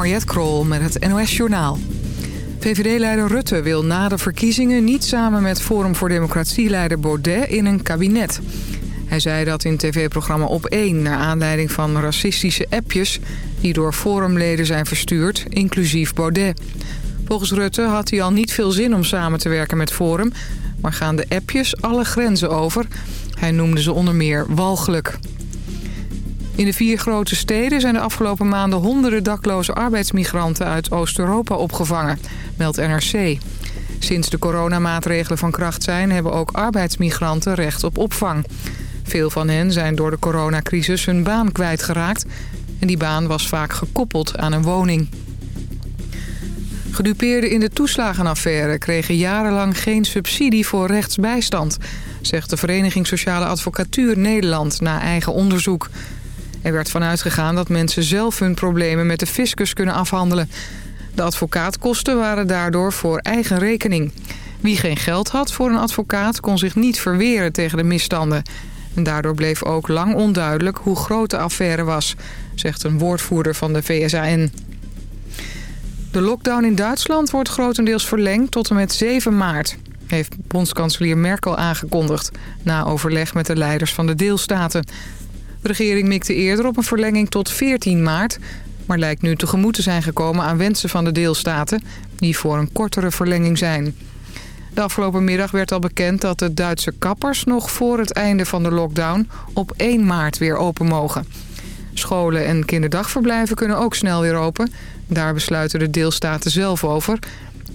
Mariette Krol met het NOS Journaal. VVD-leider Rutte wil na de verkiezingen niet samen met Forum voor Democratie-leider Baudet in een kabinet. Hij zei dat in tv-programma Op1 naar aanleiding van racistische appjes... die door Forumleden zijn verstuurd, inclusief Baudet. Volgens Rutte had hij al niet veel zin om samen te werken met Forum... maar gaan de appjes alle grenzen over. Hij noemde ze onder meer walgelijk. In de vier grote steden zijn de afgelopen maanden honderden dakloze arbeidsmigranten uit Oost-Europa opgevangen, meldt NRC. Sinds de coronamaatregelen van kracht zijn hebben ook arbeidsmigranten recht op opvang. Veel van hen zijn door de coronacrisis hun baan kwijtgeraakt en die baan was vaak gekoppeld aan een woning. Gedupeerden in de toeslagenaffaire kregen jarenlang geen subsidie voor rechtsbijstand... zegt de Vereniging Sociale Advocatuur Nederland na eigen onderzoek. Er werd vanuit gegaan dat mensen zelf hun problemen met de fiscus kunnen afhandelen. De advocaatkosten waren daardoor voor eigen rekening. Wie geen geld had voor een advocaat kon zich niet verweren tegen de misstanden. En daardoor bleef ook lang onduidelijk hoe groot de affaire was, zegt een woordvoerder van de VSAN. De lockdown in Duitsland wordt grotendeels verlengd tot en met 7 maart, heeft bondskanselier Merkel aangekondigd, na overleg met de leiders van de deelstaten. De regering mikte eerder op een verlenging tot 14 maart... maar lijkt nu tegemoet te zijn gekomen aan wensen van de deelstaten... die voor een kortere verlenging zijn. De afgelopen middag werd al bekend dat de Duitse kappers... nog voor het einde van de lockdown op 1 maart weer open mogen. Scholen en kinderdagverblijven kunnen ook snel weer open. Daar besluiten de deelstaten zelf over.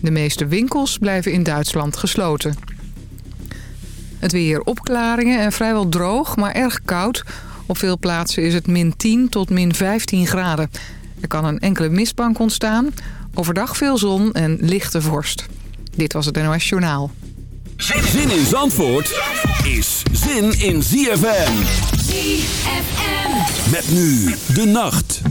De meeste winkels blijven in Duitsland gesloten. Het weer opklaringen en vrijwel droog, maar erg koud... Op veel plaatsen is het min 10 tot min 15 graden. Er kan een enkele mistbank ontstaan. Overdag veel zon en lichte vorst. Dit was het NOS Journaal. Zin in Zandvoort is zin in ZFM. ZFM. Met nu de nacht.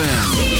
ZFM.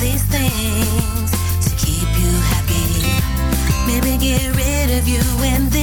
these things to keep you happy. Maybe get rid of you and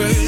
afraid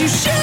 you should.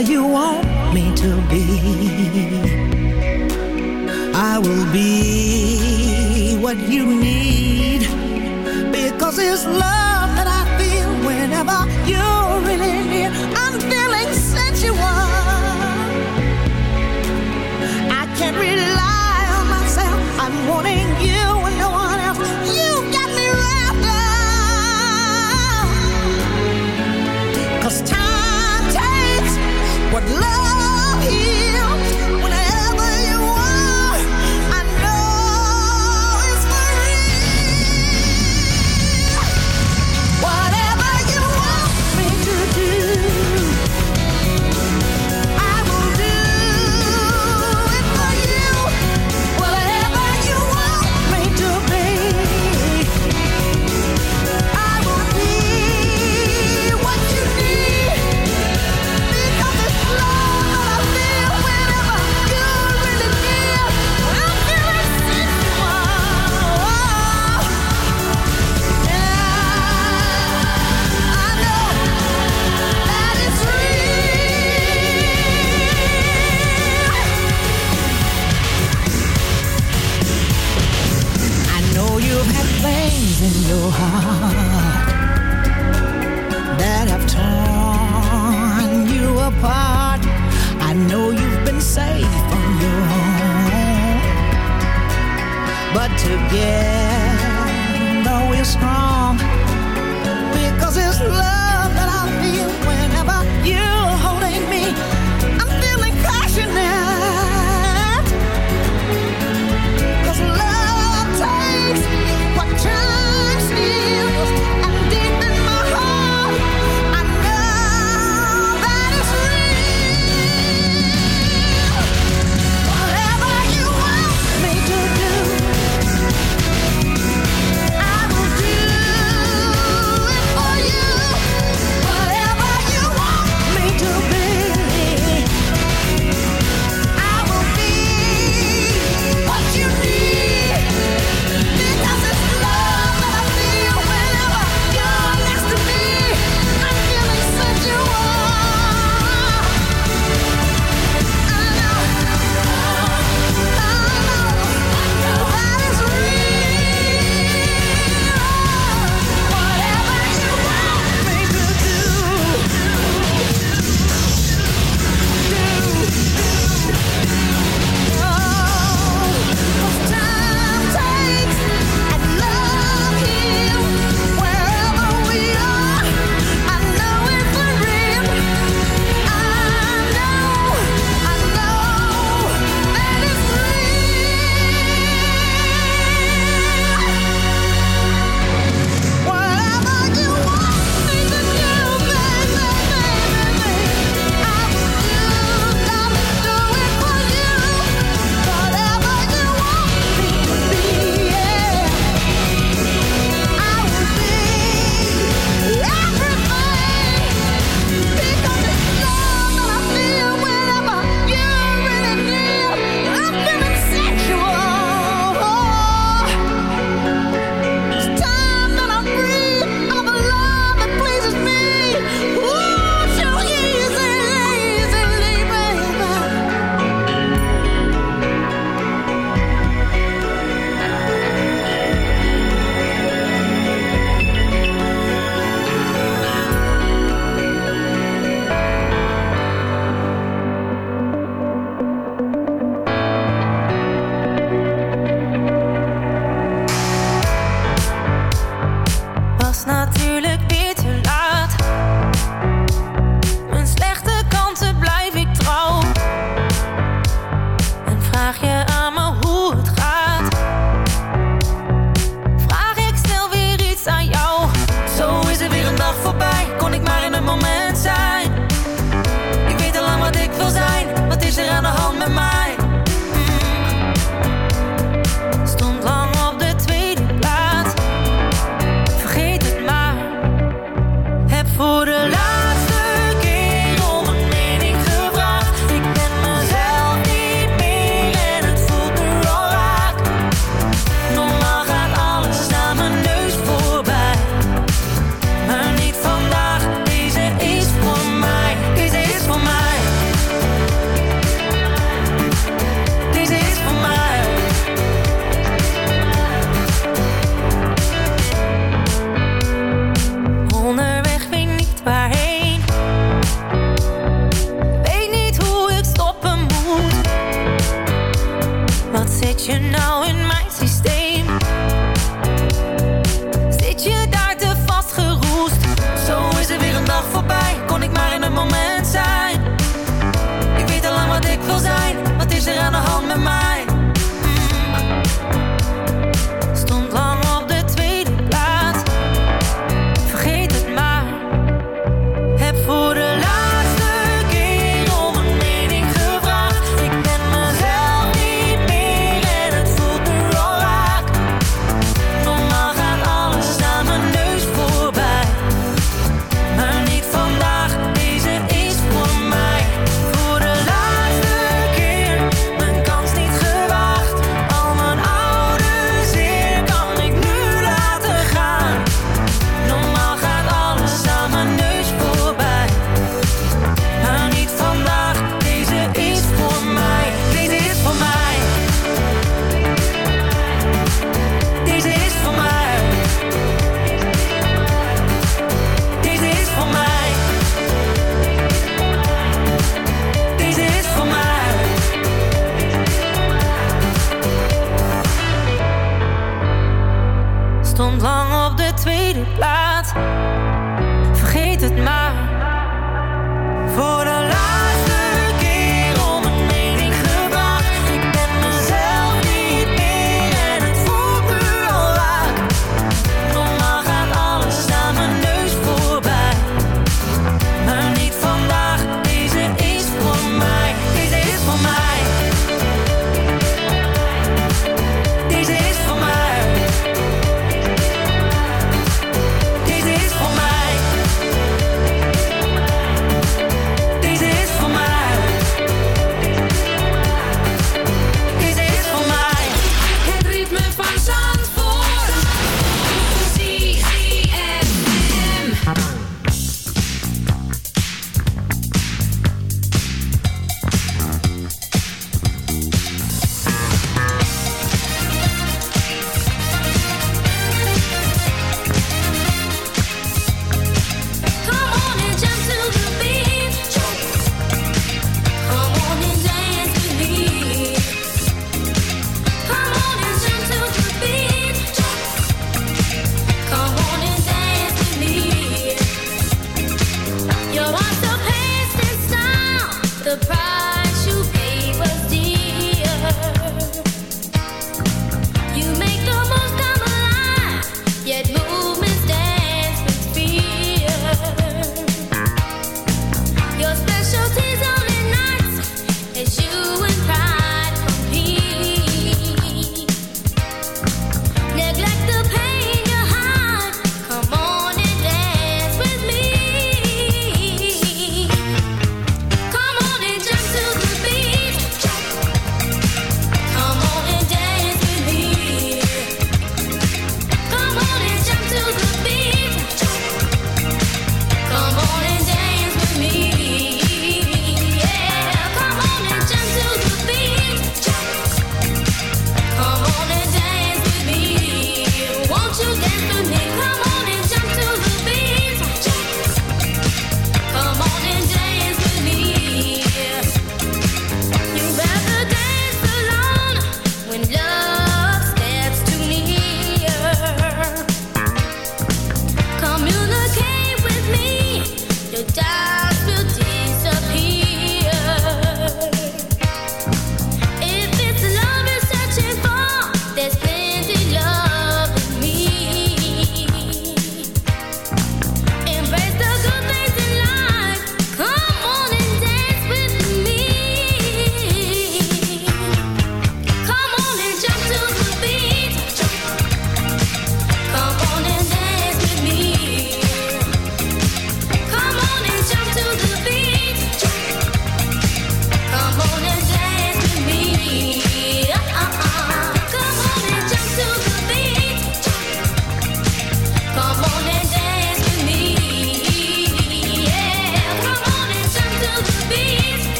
You